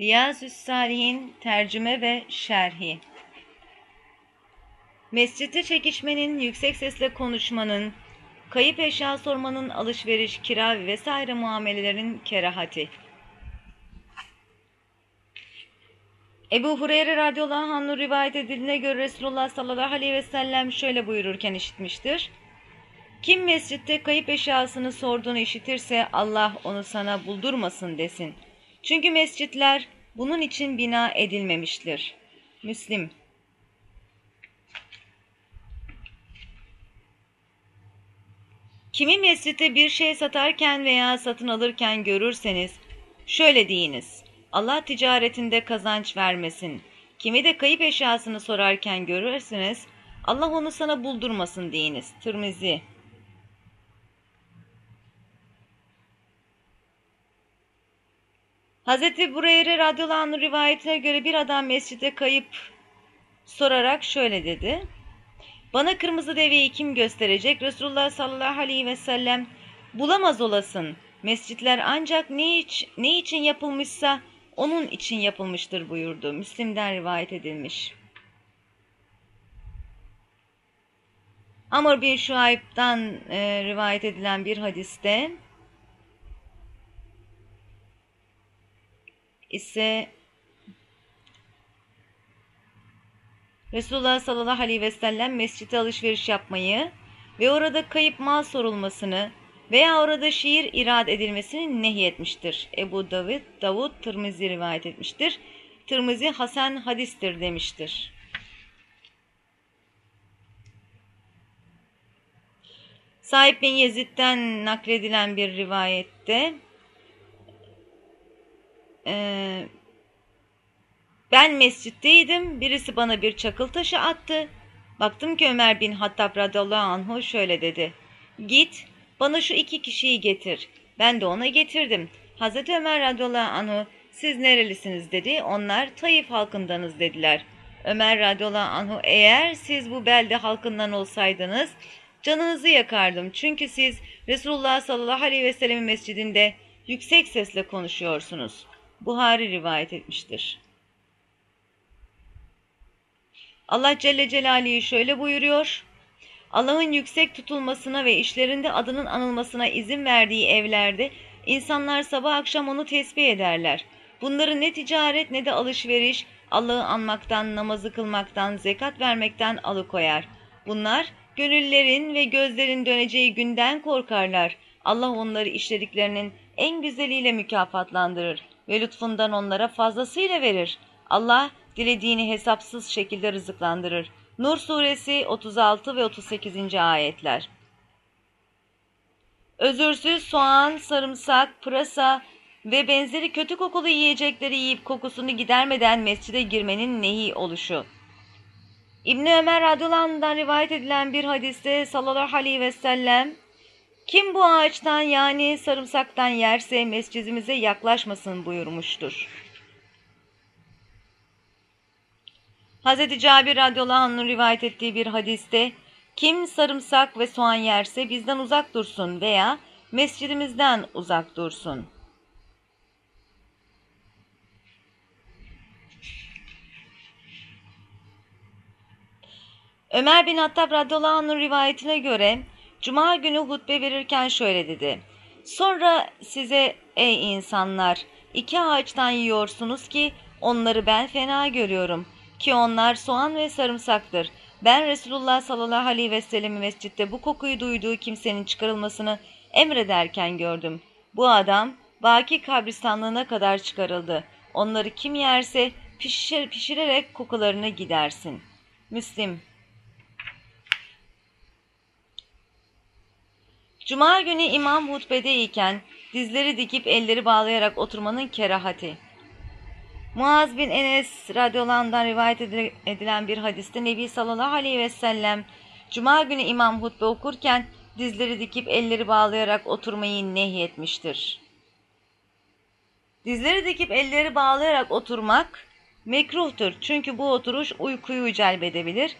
Riyazü Salihin tercüme ve şerhi Mescitte çekişmenin, yüksek sesle konuşmanın, kayıp eşya sormanın, alışveriş, kira vesaire muamelelerin kerahati. Ebu Hureyre radıyallahu anh'ın rivayet edildiğine göre Resulullah sallallahu aleyhi ve sellem şöyle buyururken işitmiştir. Kim mescitte kayıp eşyasını sorduğunu işitirse Allah onu sana buldurmasın desin. Çünkü mescitler bunun için bina edilmemiştir. Müslim Kimi mescitte bir şey satarken veya satın alırken görürseniz şöyle deyiniz. Allah ticaretinde kazanç vermesin. Kimi de kayıp eşyasını sorarken görürseniz Allah onu sana buldurmasın deyiniz. Tirmizi Hz. Bureyre anh rivayetine göre bir adam mescide kayıp sorarak şöyle dedi. Bana kırmızı deveyi kim gösterecek? Resulullah sallallahu aleyhi ve sellem bulamaz olasın. Mescitler ancak ne, iç, ne için yapılmışsa onun için yapılmıştır buyurdu. Müslim'den rivayet edilmiş. Amr bin Şuayb'dan e, rivayet edilen bir hadiste ise Resulullah sallallahu aleyhi ve sellem mescite alışveriş yapmayı ve orada kayıp mal sorulmasını veya orada şiir irad edilmesini nehyetmiştir. Ebu Davud, Davud Tırmizi rivayet etmiştir. Tırmizi Hasan hadistir demiştir. Sahip bin Yezid'den nakledilen bir rivayette e, ben mescitteydim. Birisi bana bir çakıl taşı attı. Baktım ki Ömer bin Hattab radıyallahu anhu şöyle dedi. Git bana şu iki kişiyi getir. Ben de ona getirdim. Hazreti Ömer radıyallahu anhu siz nerelisiniz dedi. Onlar Taif halkındanız dediler. Ömer radıyallahu anhu eğer siz bu belde halkından olsaydınız canınızı yakardım. Çünkü siz Resulullah sallallahu aleyhi ve sellemin mescidinde yüksek sesle konuşuyorsunuz. Buhari rivayet etmiştir. Allah Celle Celaluhu şöyle buyuruyor. Allah'ın yüksek tutulmasına ve işlerinde adının anılmasına izin verdiği evlerde insanlar sabah akşam onu tesbih ederler. Bunları ne ticaret ne de alışveriş Allah'ı anmaktan, namazı kılmaktan, zekat vermekten alıkoyar. Bunlar gönüllerin ve gözlerin döneceği günden korkarlar. Allah onları işlediklerinin en güzeliyle mükafatlandırır ve lütfundan onlara fazlasıyla verir. Allah dilediğini hesapsız şekilde rızıklandırır. Nur suresi 36 ve 38. ayetler. Özürsüz soğan, sarımsak, pırasa ve benzeri kötü kokulu yiyecekleri yiyip kokusunu gidermeden mescide girmenin nehi oluşu. İbni Ömer radıyallahu rivayet edilen bir hadiste sallallahu aleyhi ve sellem kim bu ağaçtan yani sarımsaktan yerse mescidimize yaklaşmasın buyurmuştur. Hz. Cabir radıyallahu anh'ın rivayet ettiği bir hadiste kim sarımsak ve soğan yerse bizden uzak dursun veya mescidimizden uzak dursun. Ömer bin Hattab radıyallahu anh'ın rivayetine göre Cuma günü hutbe verirken şöyle dedi. Sonra size ey insanlar iki ağaçtan yiyorsunuz ki onları ben fena görüyorum ki onlar soğan ve sarımsaktır. Ben Resulullah sallallahu aleyhi ve sellem'i mescitte bu kokuyu duyduğu kimsenin çıkarılmasını emrederken gördüm. Bu adam Baki kabristanlığına kadar çıkarıldı. Onları kim yerse pişir, pişirerek kokularını gidersin. Müslim Cuma günü imam hutbedeyken dizleri dikip elleri bağlayarak oturmanın kerahati. Muaz bin Enes radyolandan rivayet edilen bir hadiste Nebi sallallahu aleyhi ve sellem Cuma günü imam hutbe okurken dizleri dikip elleri bağlayarak oturmayı nehyetmiştir. Dizleri dikip elleri bağlayarak oturmak mekruhtur çünkü bu oturuş uykuyu celbedebilir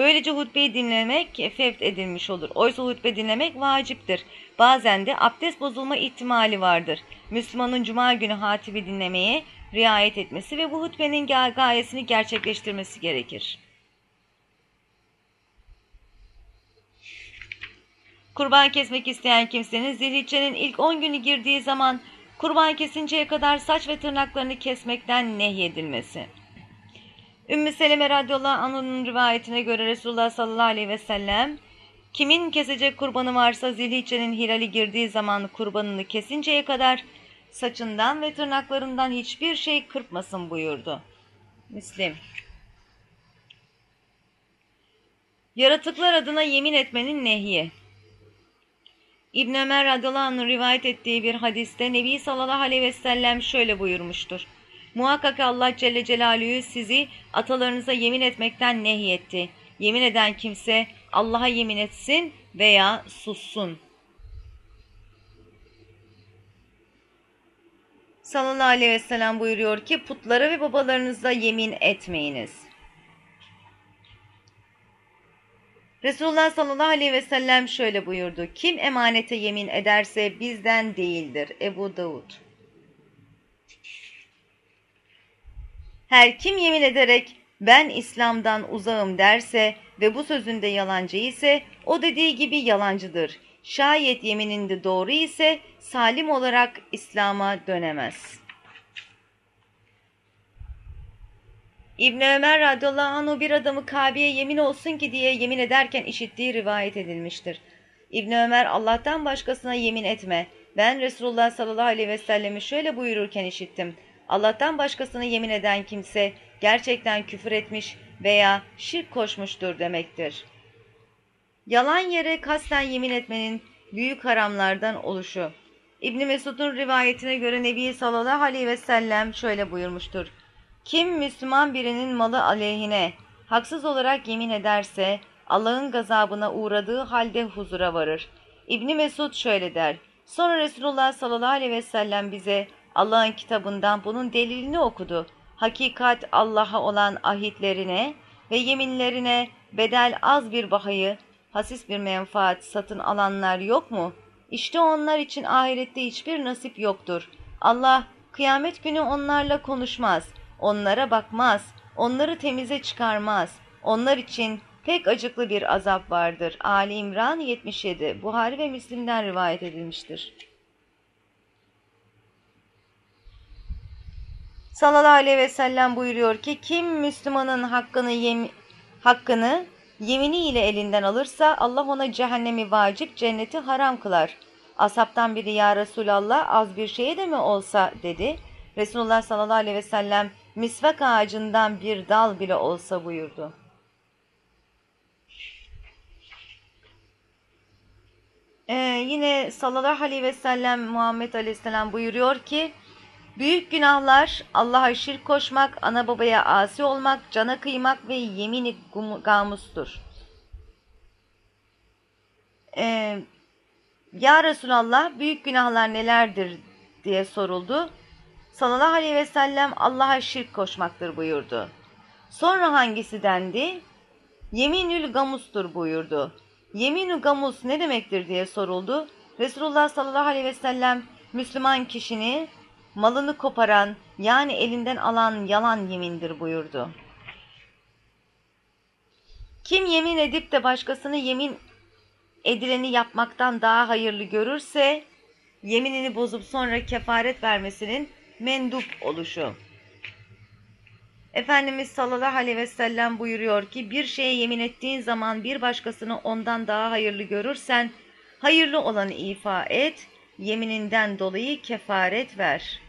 Böylece hutbeyi dinlemek fevt edilmiş olur. Oysa hutbe dinlemek vaciptir. Bazen de abdest bozulma ihtimali vardır. Müslümanın cuma günü hatibi dinlemeye riayet etmesi ve bu hutbenin gayesini gerçekleştirmesi gerekir. Kurban kesmek isteyen kimsenin zilhiccenin ilk 10 günü girdiği zaman kurban kesinceye kadar saç ve tırnaklarını kesmekten nehyedilmesi. Ümmü Seleme radıyallahu anh'ın rivayetine göre Resulullah sallallahu aleyhi ve sellem kimin kesecek kurbanı varsa zilhiccenin hilali girdiği zaman kurbanını kesinceye kadar saçından ve tırnaklarından hiçbir şey kırpmasın buyurdu. Müslim Yaratıklar adına yemin etmenin nehyi İbn Ömer radıyallahu rivayet ettiği bir hadiste Nebi sallallahu aleyhi ve sellem şöyle buyurmuştur. Muhakkak Allah Celle Celaluhu sizi atalarınıza yemin etmekten nehyetti. Yemin eden kimse Allah'a yemin etsin veya sussun. Sallallahu aleyhi ve sellem buyuruyor ki putlara ve babalarınıza yemin etmeyiniz. Resulullah sallallahu aleyhi ve sellem şöyle buyurdu. Kim emanete yemin ederse bizden değildir. Ebu Davud. Her kim yemin ederek ben İslam'dan uzağım derse ve bu sözünde yalancı ise o dediği gibi yalancıdır. Şayet yemininde doğru ise salim olarak İslam'a dönemez.'' İbn Ömer radıyallahu anh bir adamı Kabe'ye yemin olsun ki diye yemin ederken işittiği rivayet edilmiştir. İbn Ömer Allah'tan başkasına yemin etme. Ben Resulullah sallallahu aleyhi ve sellemi şöyle buyururken işittim. Allah'tan başkasına yemin eden kimse gerçekten küfür etmiş veya şirk koşmuştur demektir. Yalan yere kasten yemin etmenin büyük haramlardan oluşu. İbn Mesud'un rivayetine göre Nebi sallallahu aleyhi ve sellem şöyle buyurmuştur. Kim Müslüman birinin malı aleyhine haksız olarak yemin ederse Allah'ın gazabına uğradığı halde huzura varır. İbni Mesud şöyle der. Sonra Resulullah sallallahu aleyhi ve sellem bize Allah'ın kitabından bunun delilini okudu. Hakikat Allah'a olan ahitlerine ve yeminlerine bedel az bir bahayı, hasis bir menfaat satın alanlar yok mu? İşte onlar için ahirette hiçbir nasip yoktur. Allah kıyamet günü onlarla konuşmaz.'' onlara bakmaz, onları temize çıkarmaz. Onlar için pek acıklı bir azap vardır. Ali İmran 77 Buhari ve Müslim'den rivayet edilmiştir. Sallallahu aleyhi ve sellem buyuruyor ki kim Müslümanın hakkını yem hakkını yeminiyle elinden alırsa Allah ona cehennemi vacip cenneti haram kılar. Asaptan biri ya Resulallah az bir şeye de mi olsa dedi. Resulullah sallallahu aleyhi ve sellem misvak ağacından bir dal bile olsa buyurdu. Ee, yine sallallahu aleyhi ve sellem Muhammed aleyhisselam buyuruyor ki büyük günahlar Allah'a şirk koşmak, ana babaya asi olmak, cana kıymak ve yemini gamustur. Ee, ya Resulallah büyük günahlar nelerdir diye soruldu sallallahu aleyhi ve sellem Allah'a şirk koşmaktır buyurdu. Sonra hangisi dendi? Yeminül gamustur buyurdu. Yeminü gamus ne demektir diye soruldu. Resulullah sallallahu aleyhi ve sellem Müslüman kişini malını koparan yani elinden alan yalan yemindir buyurdu. Kim yemin edip de başkasını yemin edileni yapmaktan daha hayırlı görürse yeminini bozup sonra kefaret vermesinin mendup oluşu. Efendimiz sallallahu aleyhi ve sellem buyuruyor ki bir şeye yemin ettiğin zaman bir başkasını ondan daha hayırlı görürsen hayırlı olanı ifa et, yemininden dolayı kefaret ver.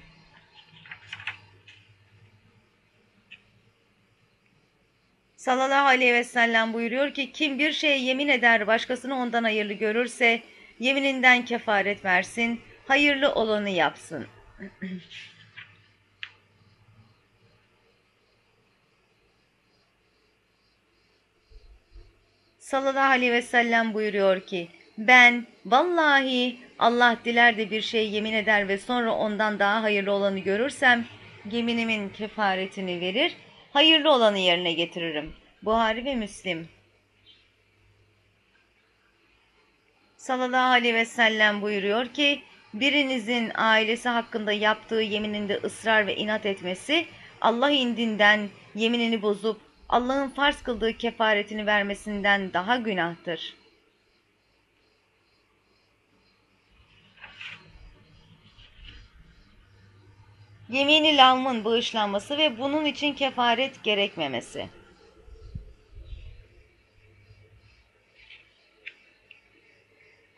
Sallallahu aleyhi ve sellem buyuruyor ki kim bir şeye yemin eder başkasını ondan hayırlı görürse yemininden kefaret versin, hayırlı olanı yapsın. sallallahu aleyhi ve sellem buyuruyor ki ben vallahi Allah diler de bir şey yemin eder ve sonra ondan daha hayırlı olanı görürsem geminimin kefaretini verir, hayırlı olanı yerine getiririm. Buhari ve Müslim Sallallahu aleyhi ve sellem buyuruyor ki, birinizin ailesi hakkında yaptığı yemininde ısrar ve inat etmesi, Allah indinden yeminini bozup Allah'ın farz kıldığı kefaretini vermesinden daha günahtır.'' Yemini lavmın bağışlanması ve bunun için kefaret gerekmemesi.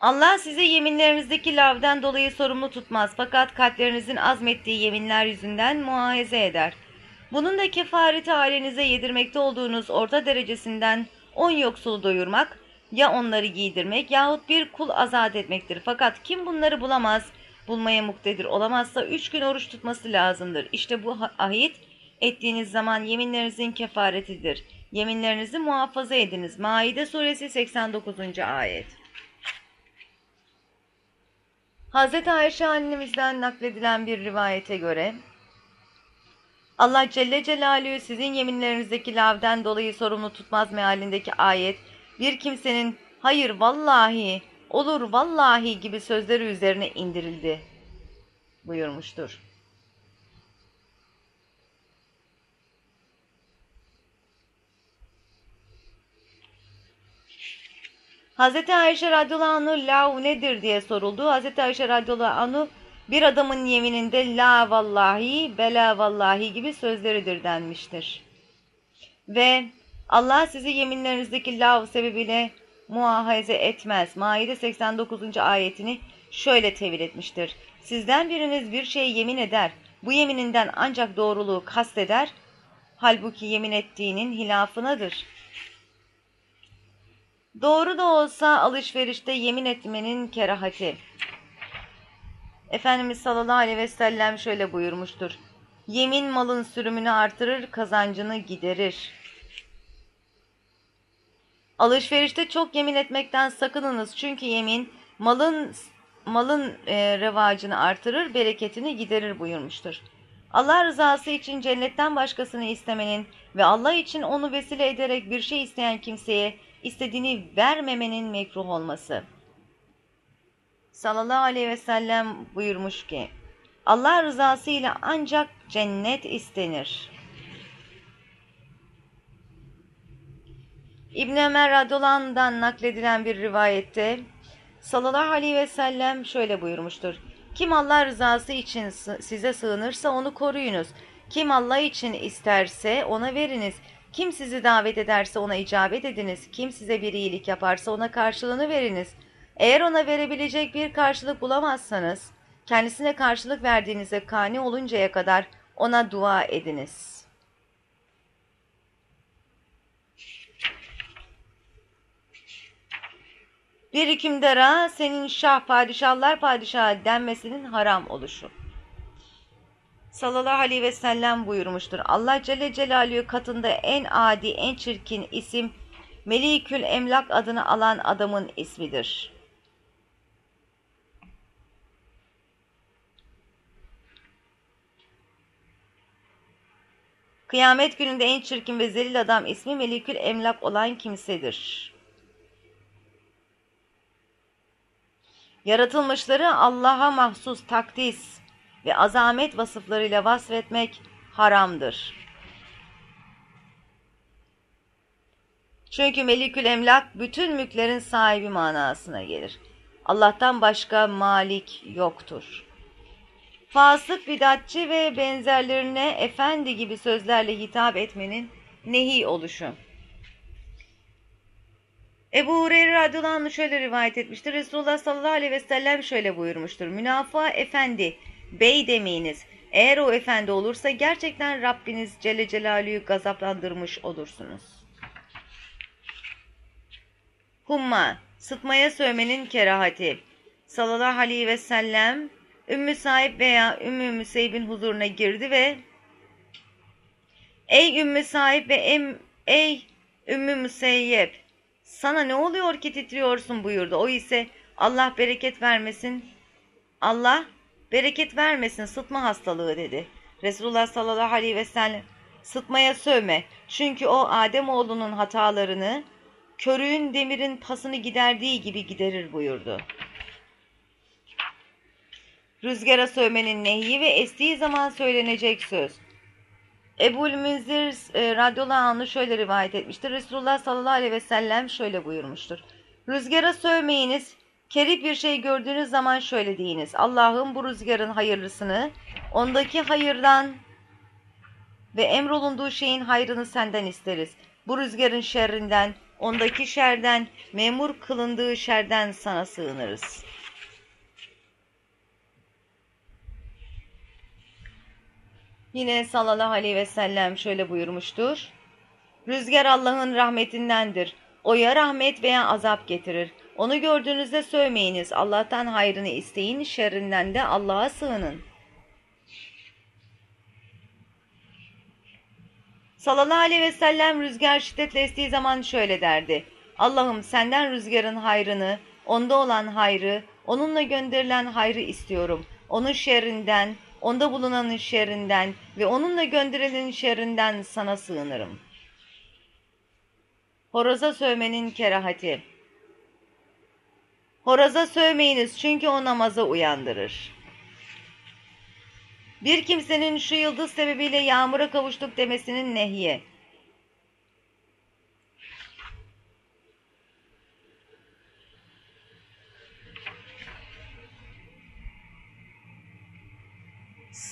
Allah sizi yeminlerinizdeki lavden dolayı sorumlu tutmaz fakat kalplerinizin azmettiği yeminler yüzünden muahize eder. Bunun da kefareti ailenize yedirmekte olduğunuz orta derecesinden on yoksulu doyurmak, ya onları giydirmek yahut bir kul azat etmektir. Fakat kim bunları bulamaz, bulmaya muktedir olamazsa üç gün oruç tutması lazımdır. İşte bu ahit ettiğiniz zaman yeminlerinizin kefaretidir. Yeminlerinizi muhafaza ediniz. Maide suresi 89. ayet. Hz. Ayşe annemizden nakledilen bir rivayete göre Allah Celle Celaluhu sizin yeminlerinizdeki lavden dolayı sorumlu tutmaz mealindeki ayet bir kimsenin hayır vallahi olur vallahi gibi sözleri üzerine indirildi buyurmuştur. Hz. Ayşe radıyallahu anh lav nedir diye soruldu. Hz. Ayşe radıyallahu anh bir adamın yemininde la vallahi bela vallahi gibi sözleridir denmiştir. Ve Allah sizi yeminlerinizdeki lav sebebiyle muahaze etmez. Maide 89. ayetini şöyle tevil etmiştir. Sizden biriniz bir şey yemin eder. Bu yemininden ancak doğruluğu kasteder. Halbuki yemin ettiğinin hilafınadır. Doğru da olsa alışverişte yemin etmenin kerahati. Efendimiz sallallahu aleyhi ve sellem şöyle buyurmuştur. Yemin malın sürümünü artırır, kazancını giderir. Alışverişte çok yemin etmekten sakınınız çünkü yemin malın malın e, revacını artırır, bereketini giderir buyurmuştur. Allah rızası için cennetten başkasını istemenin ve Allah için onu vesile ederek bir şey isteyen kimseye istediğini vermemenin mekruh olması sallallahu aleyhi ve sellem buyurmuş ki Allah rızası ile ancak cennet istenir. İbn Ömer radıyallahu nakledilen bir rivayette sallallahu aleyhi ve sellem şöyle buyurmuştur. Kim Allah rızası için size sığınırsa onu koruyunuz. Kim Allah için isterse ona veriniz. Kim sizi davet ederse ona icabet ediniz. Kim size bir iyilik yaparsa ona karşılığını veriniz. Eğer ona verebilecek bir karşılık bulamazsanız, kendisine karşılık verdiğinize kani oluncaya kadar ona dua ediniz. Bir hükümdara senin şah padişahlar padişahı denmesinin haram oluşu. Sallallahu aleyhi ve sellem buyurmuştur. Allah Celle Celaluhu katında en adi, en çirkin isim Melikül Emlak adını alan adamın ismidir. Kıyamet gününde en çirkin ve zelil adam ismi Melikül Emlak olan kimsedir. Yaratılmışları Allah'a mahsus takdis ve azamet vasıflarıyla vasfetmek haramdır. Çünkü Melikül Emlak bütün mülklerin sahibi manasına gelir. Allah'tan başka malik yoktur fasık, bidatçı ve benzerlerine efendi gibi sözlerle hitap etmenin nehi oluşu. Ebu Hureyre radıyallahu şöyle rivayet etmiştir. Resulullah sallallahu aleyhi ve sellem şöyle buyurmuştur. Münafığa efendi, bey demeyiniz. Eğer o efendi olursa gerçekten Rabbiniz Celle Celaluhu gazaplandırmış olursunuz. Humma, sıtmaya sövmenin kerahati. Sallallahu aleyhi ve sellem Ümmü Sahip veya Ümmü Müseyb'in huzuruna girdi ve Ey Ümmü Sahip ve em, ey Ümmü Müseyyep sana ne oluyor ki titriyorsun buyurdu. O ise Allah bereket vermesin Allah bereket vermesin sıtma hastalığı dedi. Resulullah sallallahu aleyhi ve sellem sıtmaya sövme çünkü o Adem oğlunun hatalarını körüğün demirin pasını giderdiği gibi giderir buyurdu. Rüzgara sövmenin nehyi ve estiği zaman söylenecek söz. Ebul Münzir e, radyoları anı şöyle rivayet etmiştir. Resulullah sallallahu aleyhi ve sellem şöyle buyurmuştur. Rüzgara sövmeyiniz, kerik bir şey gördüğünüz zaman şöyle deyiniz. Allah'ım bu rüzgarın hayırlısını, ondaki hayırdan ve emrolunduğu şeyin hayrını senden isteriz. Bu rüzgarın şerrinden, ondaki şerden, memur kılındığı şerden sana sığınırız. Yine sallallahu aleyhi ve sellem şöyle buyurmuştur. Rüzgar Allah'ın rahmetindendir. O ya rahmet veya azap getirir. Onu gördüğünüzde sövmeyiniz. Allah'tan hayrını isteyin, şerrinden de Allah'a sığının. Sallallahu aleyhi ve sellem rüzgar şiddetle estiği zaman şöyle derdi. Allah'ım senden rüzgarın hayrını, onda olan hayrı, onunla gönderilen hayrı istiyorum. Onun şerrinden, onda bulunanın şerrinden ve onunla gönderilenin şerrinden sana sığınırım. Horoza sövmenin kerahati Horoza sövmeyiniz çünkü o namaza uyandırır. Bir kimsenin şu yıldız sebebiyle yağmura kavuştuk demesinin nehye.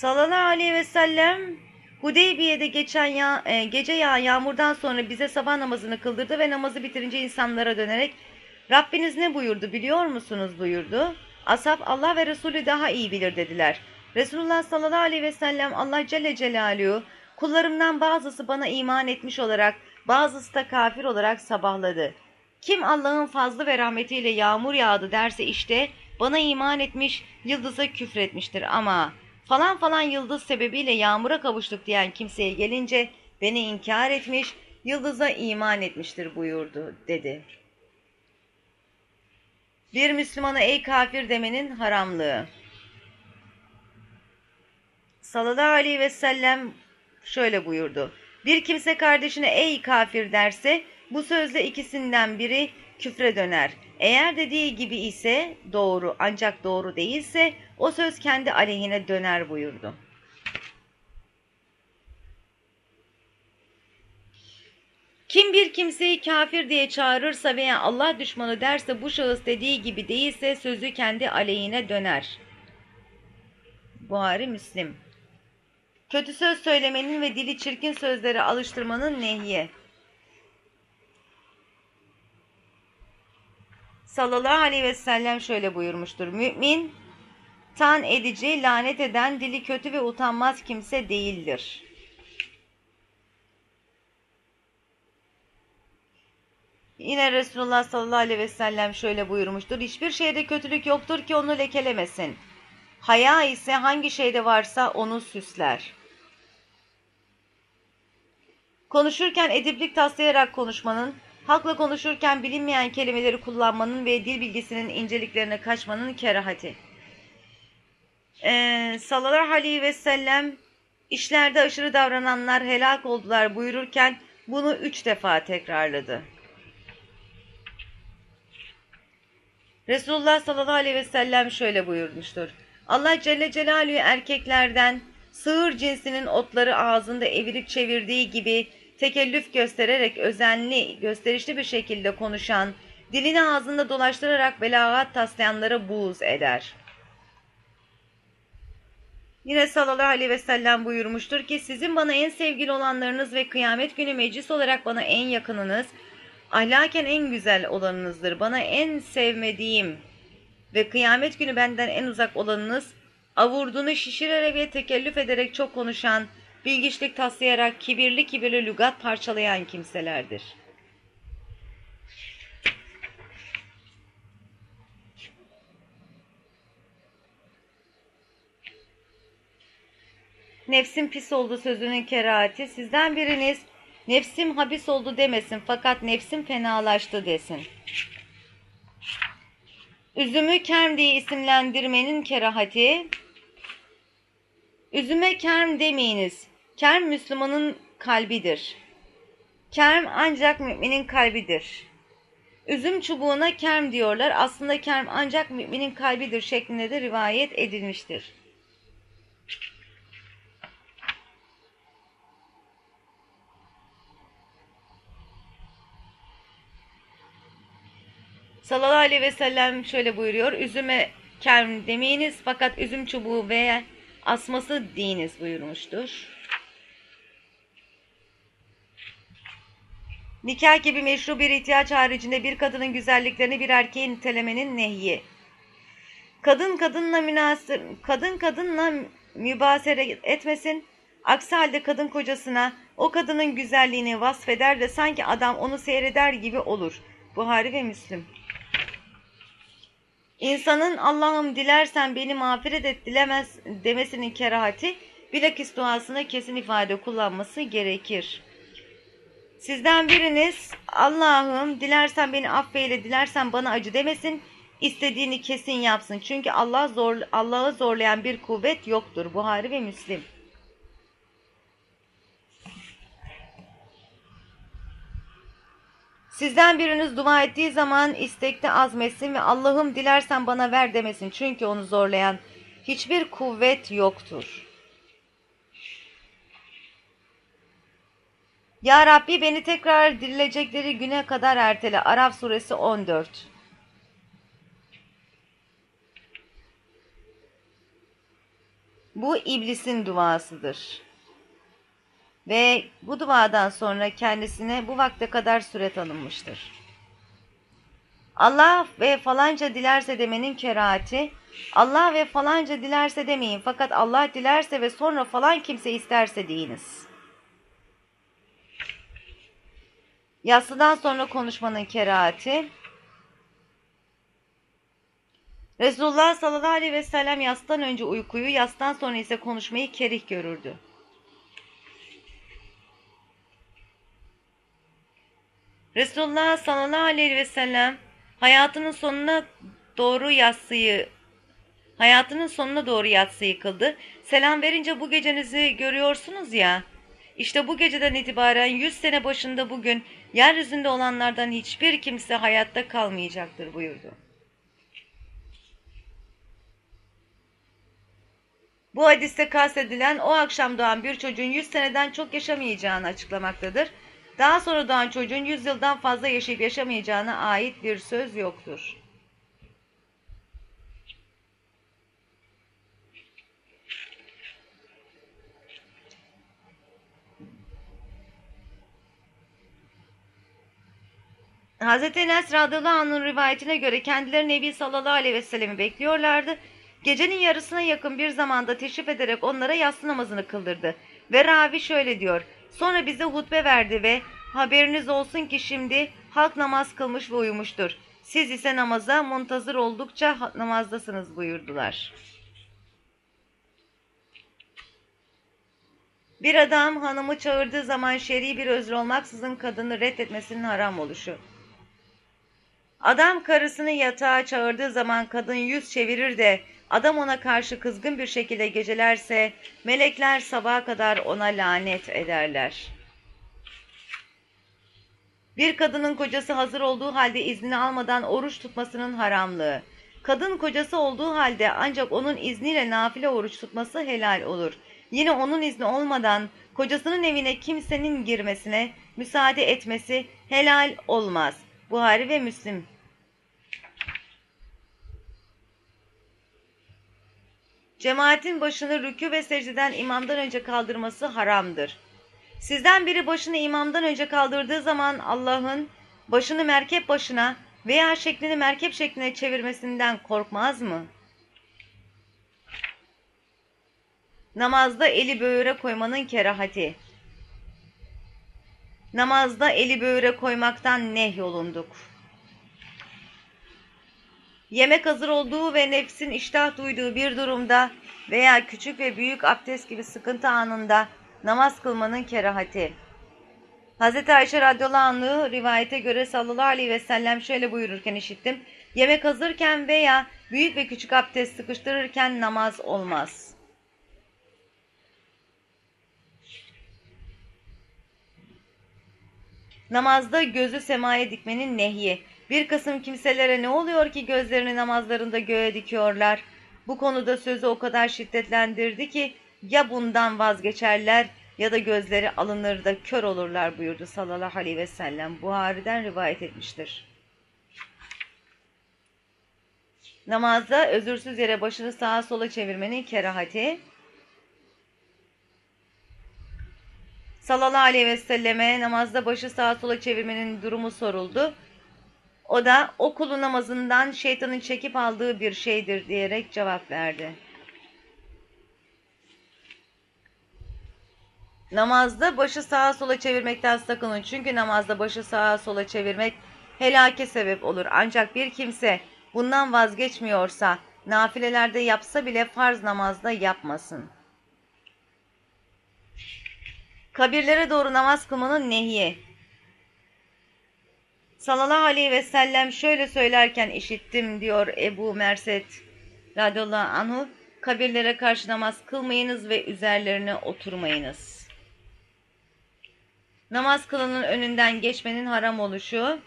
Sallallahu aleyhi ve sellem Hudeybiye'de geçen ya, e, gece yağan yağmurdan sonra bize sabah namazını kıldırdı ve namazı bitirince insanlara dönerek Rabbiniz ne buyurdu biliyor musunuz buyurdu. Ashab Allah ve Resulü daha iyi bilir dediler. Resulullah sallallahu aleyhi ve sellem Allah Celle Celaluhu kullarımdan bazısı bana iman etmiş olarak bazısı da kafir olarak sabahladı. Kim Allah'ın fazlı ve rahmetiyle yağmur yağdı derse işte bana iman etmiş yıldıza küfretmiştir ama falan falan yıldız sebebiyle yağmura kavuştuk diyen kimseye gelince beni inkar etmiş yıldıza iman etmiştir buyurdu dedi. Bir Müslümana ey kafir demenin haramlığı sallallahu aleyhi ve sellem şöyle buyurdu. Bir kimse kardeşine ey kafir derse bu sözle ikisinden biri küfre döner. Eğer dediği gibi ise doğru ancak doğru değilse o söz kendi aleyhine döner buyurdu. Kim bir kimseyi kafir diye çağırırsa veya Allah düşmanı derse bu şahıs dediği gibi değilse sözü kendi aleyhine döner. Buhari Müslim Kötü söz söylemenin ve dili çirkin sözlere alıştırmanın nehyi. Sallallahu aleyhi ve sellem şöyle buyurmuştur. Mümin, tan edici, lanet eden, dili kötü ve utanmaz kimse değildir. Yine Resulullah sallallahu aleyhi ve sellem şöyle buyurmuştur. Hiçbir şeyde kötülük yoktur ki onu lekelemesin. Haya ise hangi şeyde varsa onu süsler. Konuşurken ediplik taslayarak konuşmanın, hakla konuşurken bilinmeyen kelimeleri kullanmanın ve dil bilgisinin inceliklerine kaçmanın kerahati. Ee, sallallahu aleyhi ve sellem işlerde aşırı davrananlar helak oldular buyururken bunu üç defa tekrarladı. Resulullah sallallahu aleyhi ve sellem şöyle buyurmuştur. Allah Celle Celaluhu erkeklerden sığır cinsinin otları ağzında evirip çevirdiği gibi tekellüf göstererek özenli, gösterişli bir şekilde konuşan, dilini ağzında dolaştırarak belagat taslayanlara buğz eder. Yine sallallahu aleyhi ve sellem buyurmuştur ki sizin bana en sevgili olanlarınız ve kıyamet günü meclis olarak bana en yakınınız, ahlaken en güzel olanınızdır. Bana en sevmediğim ve kıyamet günü benden en uzak olanınız, avurdunu şişirerek ve tekellüf ederek çok konuşan, bilgiçlik taslayarak kibirli kibirli lügat parçalayan kimselerdir. Nefsim pis oldu sözünün kerahati. Sizden biriniz nefsim habis oldu demesin fakat nefsim fenalaştı desin. Üzümü kerm diye isimlendirmenin kerahati. Üzüme kerm demeyiniz. Kerm Müslümanın kalbidir. Kerm ancak müminin kalbidir. Üzüm çubuğuna kerm diyorlar. Aslında kerm ancak müminin kalbidir şeklinde de rivayet edilmiştir. Sallallahu aleyhi ve sellem şöyle buyuruyor. Üzüme kerm demeyiniz fakat üzüm çubuğu veya asması deyiniz buyurmuştur. Nikah gibi meşru bir ihtiyaç haricinde bir kadının güzelliklerini bir erkeğin nitelemenin nehyi. Kadın kadınla münasır, kadın kadınla mübasere etmesin. Aksi halde kadın kocasına o kadının güzelliğini vasfeder de sanki adam onu seyreder gibi olur. Buhari ve Müslim. İnsanın Allah'ım dilersen beni mağfiret et dilemez demesinin kerahati bilakis duasına kesin ifade kullanması gerekir. Sizden biriniz Allah'ım dilersen beni affeyle dilersen bana acı demesin istediğini kesin yapsın. Çünkü Allah zor, Allah'ı zorlayan bir kuvvet yoktur. Buhari ve Müslim. Sizden biriniz dua ettiği zaman istekte azmetsin ve Allah'ım dilersen bana ver demesin. Çünkü onu zorlayan hiçbir kuvvet yoktur. Ya Rabbi beni tekrar dirilecekleri güne kadar ertele. Araf suresi 14 Bu iblisin duasıdır. Ve bu duadan sonra kendisine bu vakte kadar süre tanınmıştır. Allah ve falanca dilerse demenin kerahati, Allah ve falanca dilerse demeyin fakat Allah dilerse ve sonra falan kimse isterse deyiniz. Yatsıdan sonra konuşmanın kerahati, Resulullah sallallahu aleyhi ve sellem yastan önce uykuyu, yastan sonra ise konuşmayı kerih görürdü. Resulullah sallallahu aleyhi ve sellem hayatının sonuna doğru yatsıyı hayatının sonuna doğru yatsıyı kıldı. Selam verince bu gecenizi görüyorsunuz ya. İşte bu geceden itibaren 100 sene başında bugün yeryüzünde olanlardan hiçbir kimse hayatta kalmayacaktır buyurdu. Bu hadiste kastedilen o akşam doğan bir çocuğun 100 seneden çok yaşamayacağını açıklamaktadır. Daha sonra doğan çocuğun 100 yıldan fazla yaşayıp yaşamayacağına ait bir söz yoktur. Hz. Enes radıyallahu anh'ın rivayetine göre kendileri Nebi sallallahu aleyhi ve sellemi bekliyorlardı. Gecenin yarısına yakın bir zamanda teşrif ederek onlara yatsı namazını kıldırdı. Ve ravi şöyle diyor. Sonra bize hutbe verdi ve haberiniz olsun ki şimdi halk namaz kılmış ve uyumuştur. Siz ise namaza muntazır oldukça namazdasınız buyurdular. Bir adam hanımı çağırdığı zaman şer'i bir özür olmaksızın kadını reddetmesinin haram oluşu. Adam karısını yatağa çağırdığı zaman kadın yüz çevirir de adam ona karşı kızgın bir şekilde gecelerse melekler sabaha kadar ona lanet ederler. Bir kadının kocası hazır olduğu halde iznini almadan oruç tutmasının haramlığı. Kadın kocası olduğu halde ancak onun izniyle nafile oruç tutması helal olur. Yine onun izni olmadan kocasının evine kimsenin girmesine müsaade etmesi helal olmaz. Buhari ve Müslim Cemaatin başını rükû ve secdeden imamdan önce kaldırması haramdır. Sizden biri başını imamdan önce kaldırdığı zaman Allah'ın başını merkep başına veya şeklini merkep şekline çevirmesinden korkmaz mı? Namazda eli böğüre koymanın kerahati. Namazda eli böğüre koymaktan nehyolunduk. Yemek hazır olduğu ve nefsin iştah duyduğu bir durumda veya küçük ve büyük abdest gibi sıkıntı anında namaz kılmanın kerahati. Hz. Ayşe radıyallahu anh'ı rivayete göre sallallahu aleyhi ve sellem şöyle buyururken işittim. Yemek hazırken veya büyük ve küçük abdest sıkıştırırken namaz olmaz. Namazda gözü semaya dikmenin nehyi. Bir kısım kimselere ne oluyor ki gözlerini namazlarında göğe dikiyorlar? Bu konuda sözü o kadar şiddetlendirdi ki ya bundan vazgeçerler ya da gözleri alınır da kör olurlar buyurdu sallallahu aleyhi ve sellem. Buhari'den rivayet etmiştir. Namazda özürsüz yere başını sağa sola çevirmenin kerahati. Sallallahu aleyhi ve selleme namazda başı sağa sola çevirmenin durumu soruldu. O da o namazından şeytanın çekip aldığı bir şeydir diyerek cevap verdi. Namazda başı sağa sola çevirmekten sakının. Çünkü namazda başı sağa sola çevirmek helake sebep olur. Ancak bir kimse bundan vazgeçmiyorsa, nafilelerde yapsa bile farz namazda yapmasın. Kabirlere doğru namaz kılmanın nehiye. Sallallahu aleyhi ve sellem şöyle söylerken işittim diyor Ebu Merset radıyallahu anhu. Kabirlere karşı namaz kılmayınız ve üzerlerine oturmayınız. Namaz kılının önünden geçmenin haram oluşu.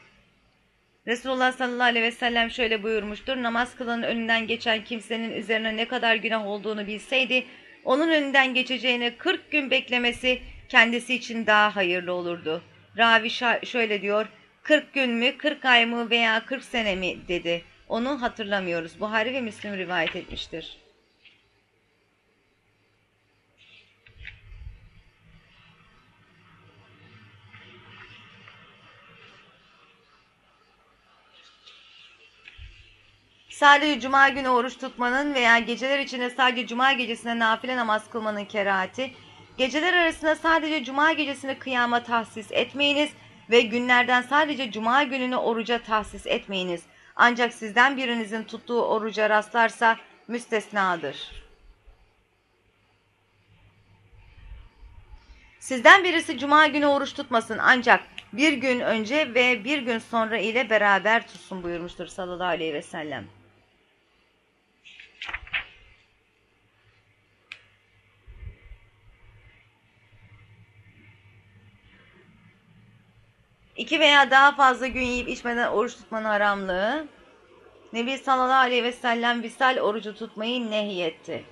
Resulullah sallallahu aleyhi ve sellem şöyle buyurmuştur. Namaz kılının önünden geçen kimsenin üzerine ne kadar günah olduğunu bilseydi, onun önünden geçeceğine 40 gün beklemesi kendisi için daha hayırlı olurdu. Ravi şöyle diyor, 40 gün mü, 40 ay mı veya 40 sene mi dedi. Onu hatırlamıyoruz. Buhari ve Müslim rivayet etmiştir. Sadece cuma günü oruç tutmanın veya geceler içinde sadece cuma gecesine nafile namaz kılmanın kerahati, geceler arasında sadece cuma gecesini kıyama tahsis etmeyiniz ve günlerden sadece cuma gününü oruca tahsis etmeyiniz. Ancak sizden birinizin tuttuğu oruca rastlarsa müstesnadır. Sizden birisi cuma günü oruç tutmasın ancak bir gün önce ve bir gün sonra ile beraber tutsun buyurmuştur sallallahu aleyhi ve sellem. İki veya daha fazla gün yiyip içmeden oruç tutmanın haramlığı. Nebi sallallahu aleyhi ve sellem visal orucu tutmayı nehyetti.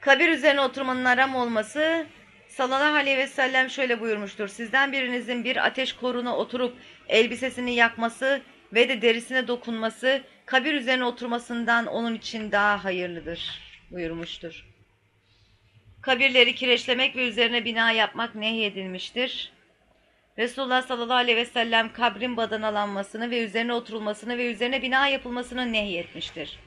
Kabir üzerine oturmanın haram olması sallallahu aleyhi ve sellem şöyle buyurmuştur. Sizden birinizin bir ateş koruna oturup elbisesini yakması ve de derisine dokunması kabir üzerine oturmasından onun için daha hayırlıdır buyurmuştur. Kabirleri kireçlemek ve üzerine bina yapmak nehyedilmiştir. Resulullah sallallahu aleyhi ve sellem kabrin badanalanmasını ve üzerine oturulmasını ve üzerine bina yapılmasını nehyetmiştir.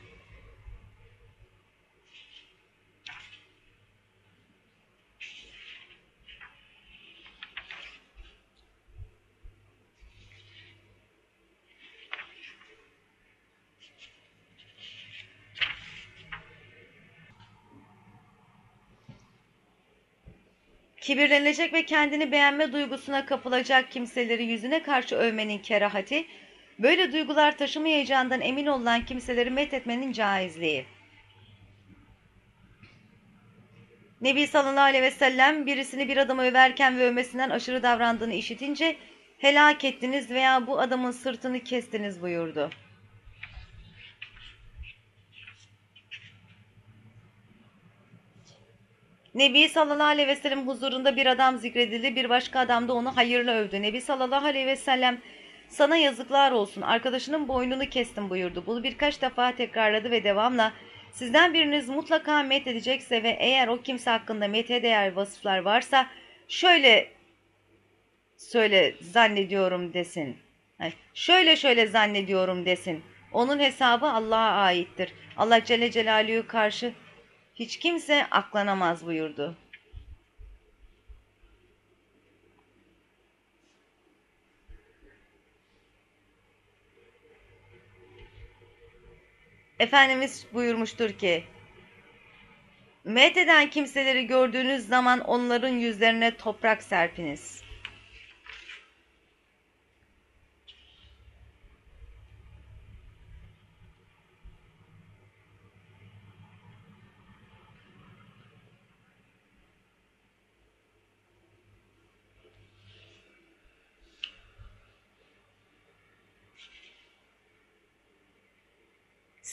Kibirlenecek ve kendini beğenme duygusuna kapılacak kimseleri yüzüne karşı övmenin kerahati, böyle duygular taşımayacağından emin olan kimseleri methetmenin caizliği. Nebi sallallahu aleyhi ve sellem birisini bir adamı överken ve övmesinden aşırı davrandığını işitince helak ettiniz veya bu adamın sırtını kestiniz buyurdu. Nebi sallallahu aleyhi ve sellem huzurunda bir adam zikredildi. Bir başka adam da onu hayırlı övdü. Nebi sallallahu aleyhi ve sellem sana yazıklar olsun arkadaşının boynunu kestim buyurdu. Bunu birkaç defa tekrarladı ve devamla sizden biriniz mutlaka met edecekse ve eğer o kimse hakkında mete değer vasıflar varsa şöyle söyle zannediyorum desin. Şöyle şöyle zannediyorum desin. Onun hesabı Allah'a aittir. Allah Celle Celaluhu karşı hiç kimse aklanamaz buyurdu. Efendimiz buyurmuştur ki, Met kimseleri gördüğünüz zaman onların yüzlerine toprak serpiniz.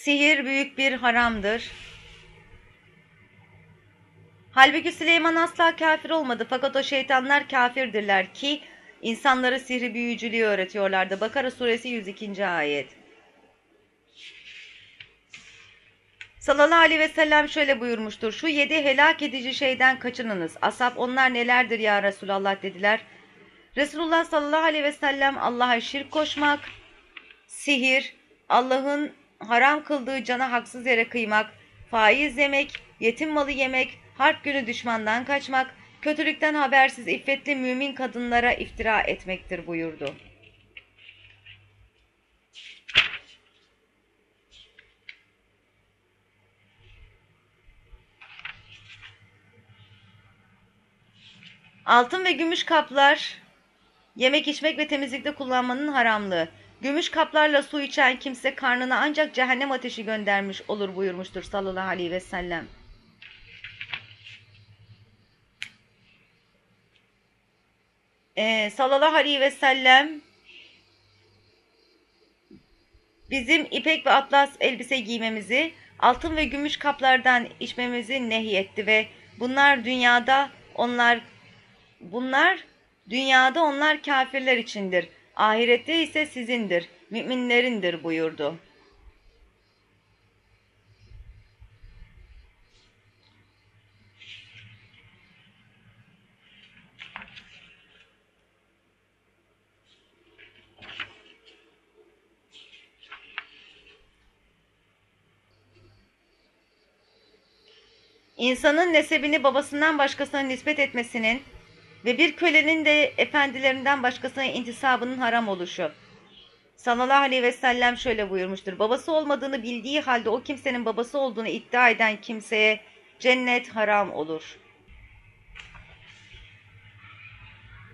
Sihir büyük bir haramdır. Halbuki Süleyman asla kafir olmadı fakat o şeytanlar kafirdirler ki insanlara sihri büyücülüğü öğretiyorlardı. Bakara suresi 102. ayet. Sallallahu aleyhi ve sellem şöyle buyurmuştur. Şu yedi helak edici şeyden kaçınınız. Asap onlar nelerdir ya Resulallah dediler. Resulullah sallallahu aleyhi ve sellem Allah'a şirk koşmak, sihir, Allah'ın haram kıldığı cana haksız yere kıymak, faiz yemek, yetim malı yemek, harp günü düşmandan kaçmak, kötülükten habersiz iffetli mümin kadınlara iftira etmektir buyurdu. Altın ve gümüş kaplar yemek içmek ve temizlikte kullanmanın haramlığı. Gümüş kaplarla su içen kimse karnına ancak cehennem ateşi göndermiş olur buyurmuştur sallallahu aleyhi ve sellem. Ee, sallallahu aleyhi ve sellem bizim ipek ve atlas elbise giymemizi, altın ve gümüş kaplardan içmemizi nehyetti ve bunlar dünyada onlar bunlar dünyada onlar kafirler içindir. Ahirette ise sizindir, müminlerindir buyurdu. İnsanın nesebini babasından başkasına nispet etmesinin ve bir kölenin de efendilerinden başkasına intisabının haram oluşu. Sallallahu aleyhi ve sellem şöyle buyurmuştur. Babası olmadığını bildiği halde o kimsenin babası olduğunu iddia eden kimseye cennet haram olur.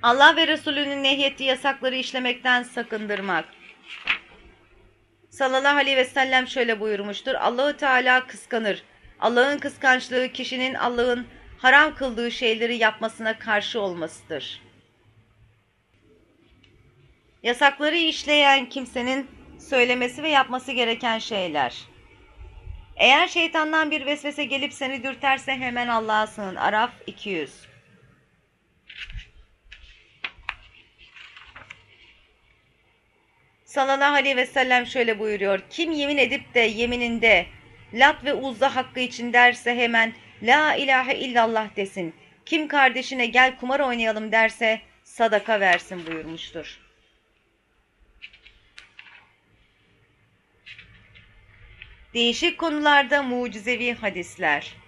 Allah ve Resulünün nehyettiği yasakları işlemekten sakındırmak. Sallallahu aleyhi ve sellem şöyle buyurmuştur. Allahu Teala kıskanır. Allah'ın kıskançlığı kişinin Allah'ın haram kıldığı şeyleri yapmasına karşı olmasıdır. Yasakları işleyen kimsenin söylemesi ve yapması gereken şeyler. Eğer şeytandan bir vesvese gelip seni dürterse hemen Allah'a sığın. Araf 200 Sallallahu aleyhi ve sellem şöyle buyuruyor. Kim yemin edip de yemininde Lat ve Uzza hakkı için derse hemen La ilahe illallah desin. Kim kardeşine gel kumar oynayalım derse sadaka versin buyurmuştur. Değişik konularda mucizevi hadisler.